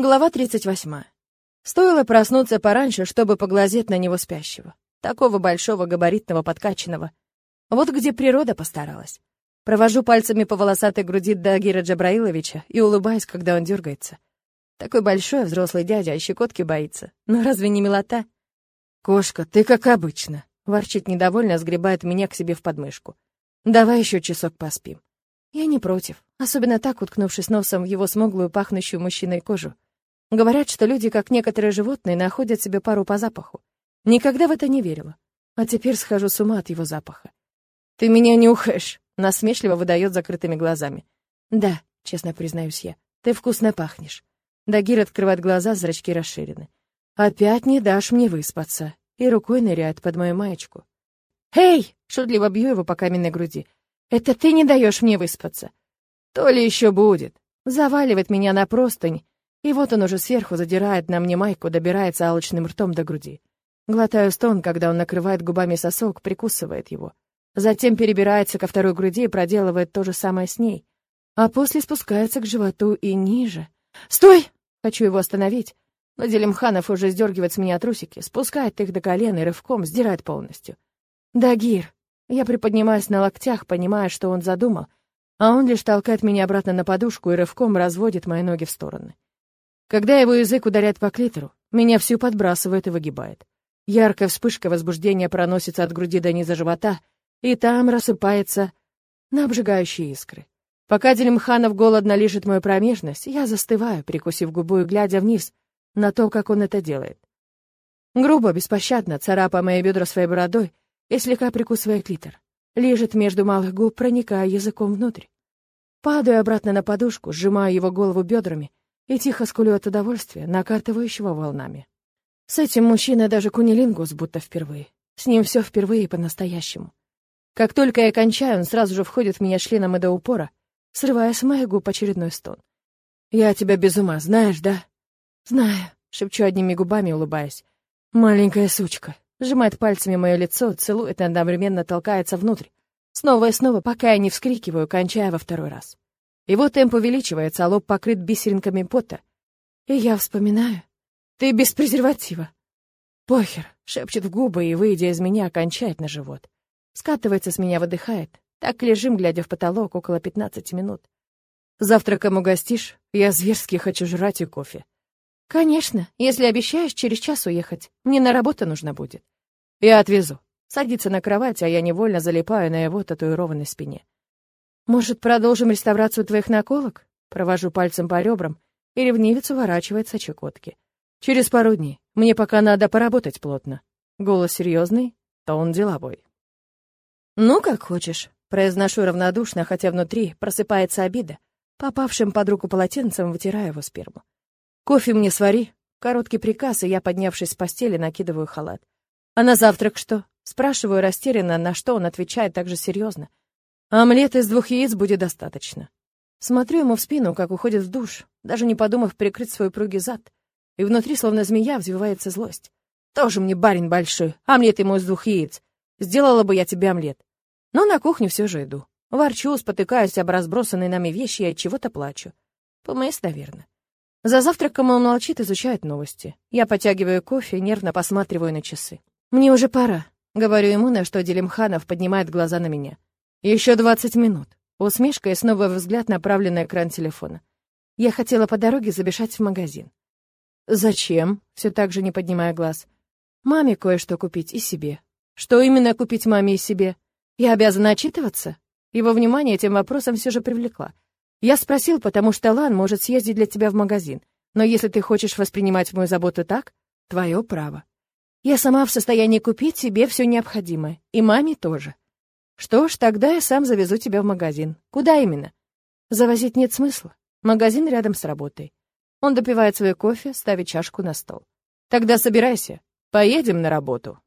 Глава 38. Стоило проснуться пораньше, чтобы поглазеть на него спящего. Такого большого, габаритного, подкачанного. Вот где природа постаралась. Провожу пальцами по волосатой груди Дагира Джабраиловича и улыбаюсь, когда он дергается. Такой большой взрослый дядя, а щекотки боится. Ну разве не милота? «Кошка, ты как обычно», — ворчит недовольно, сгребает меня к себе в подмышку. «Давай еще часок поспим». Я не против, особенно так, уткнувшись носом в его смуглую, пахнущую мужчиной кожу. Говорят, что люди, как некоторые животные, находят себе пару по запаху. Никогда в это не верила. А теперь схожу с ума от его запаха. «Ты меня нюхаешь!» — насмешливо выдает закрытыми глазами. «Да», — честно признаюсь я, — «ты вкусно пахнешь». Дагир открывает глаза, зрачки расширены. «Опять не дашь мне выспаться!» И рукой ныряет под мою маечку. «Эй!» — шутливо бью его по каменной груди. «Это ты не даешь мне выспаться!» «То ли еще будет!» Заваливает меня на простынь, и вот он уже сверху задирает на мне майку, добирается алчным ртом до груди. Глотаю стон, когда он накрывает губами сосок, прикусывает его. Затем перебирается ко второй груди и проделывает то же самое с ней. А после спускается к животу и ниже. «Стой!» Хочу его остановить. Но Делимханов уже сдергивает с меня трусики, спускает их до колена и рывком сдирает полностью. «Дагир!» Я приподнимаюсь на локтях, понимая, что он задумал, а он лишь толкает меня обратно на подушку и рывком разводит мои ноги в стороны. Когда его язык ударяет по клитору, меня всю подбрасывает и выгибает. Яркая вспышка возбуждения проносится от груди до низа живота, и там рассыпается на обжигающие искры. Пока Делимханов голодно лижет мою промежность, я застываю, прикусив губу и глядя вниз на то, как он это делает. Грубо, беспощадно, царапая мои бедра своей бородой и слегка прикусывая клитор. Лежит между малых губ, проникая языком внутрь. Падаю обратно на подушку, сжимаю его голову бедрами и тихо скулю от удовольствия, накатывающего волнами. С этим мужчиной даже кунилингус будто впервые. С ним все впервые по-настоящему. Как только я кончаю, он сразу же входит в меня членом и до упора, срывая с моих губ очередной стон. «Я тебя без ума, знаешь, да?» «Знаю», — шепчу одними губами, улыбаясь. «Маленькая сучка». Сжимает пальцами мое лицо, целует и одновременно толкается внутрь. Снова и снова, пока я не вскрикиваю, кончая во второй раз. Его темп увеличивается, а лоб покрыт бисеринками пота. И я вспоминаю. «Ты без презерватива». «Похер», — шепчет в губы и, выйдя из меня, кончает на живот. Скатывается с меня, выдыхает. Так лежим, глядя в потолок, около пятнадцати минут. «Завтраком угостишь? Я зверски хочу жрать и кофе». «Конечно, если обещаешь через час уехать. Мне на работу нужно будет». «Я отвезу». Садится на кровать, а я невольно залипаю на его татуированной спине. «Может, продолжим реставрацию твоих наколок?» Провожу пальцем по ребрам, и ревнивец уворачивается от Чукотки. «Через пару дней. Мне пока надо поработать плотно». Голос серьезный, тон деловой. «Ну, как хочешь», — произношу равнодушно, хотя внутри просыпается обида. Попавшим под руку полотенцем вытираю его сперму. «Кофе мне свари». Короткий приказ, и я, поднявшись с постели, накидываю халат. «А на завтрак что?» Спрашиваю растерянно, на что он отвечает так же серьезно. Омлет из двух яиц будет достаточно. Смотрю ему в спину, как уходит в душ, даже не подумав прикрыть свой пругий зад. И внутри, словно змея, взвивается злость. Тоже мне барин большой, омлет ему из двух яиц. Сделала бы я тебе омлет. Но на кухню все же иду. Ворчу, спотыкаюсь об разбросанные нами вещи и от чего-то плачу. ПМС, наверное. За завтраком он молчит, изучает новости. Я потягиваю кофе, нервно посматриваю на часы. «Мне уже пора», — говорю ему, на что Делимханов поднимает глаза на меня. Еще двадцать минут. Усмешка и снова взгляд направлен на экран телефона. Я хотела по дороге забежать в магазин. Зачем? Все так же не поднимая глаз. Маме кое-что купить и себе. Что именно купить маме и себе? Я обязана отчитываться? Его внимание этим вопросом все же привлекла. Я спросил, потому что Лан может съездить для тебя в магазин. Но если ты хочешь воспринимать мою заботу так, твое право. Я сама в состоянии купить себе все необходимое. И маме тоже. Что ж, тогда я сам завезу тебя в магазин. Куда именно? Завозить нет смысла. Магазин рядом с работой. Он допивает свой кофе, ставит чашку на стол. Тогда собирайся. Поедем на работу.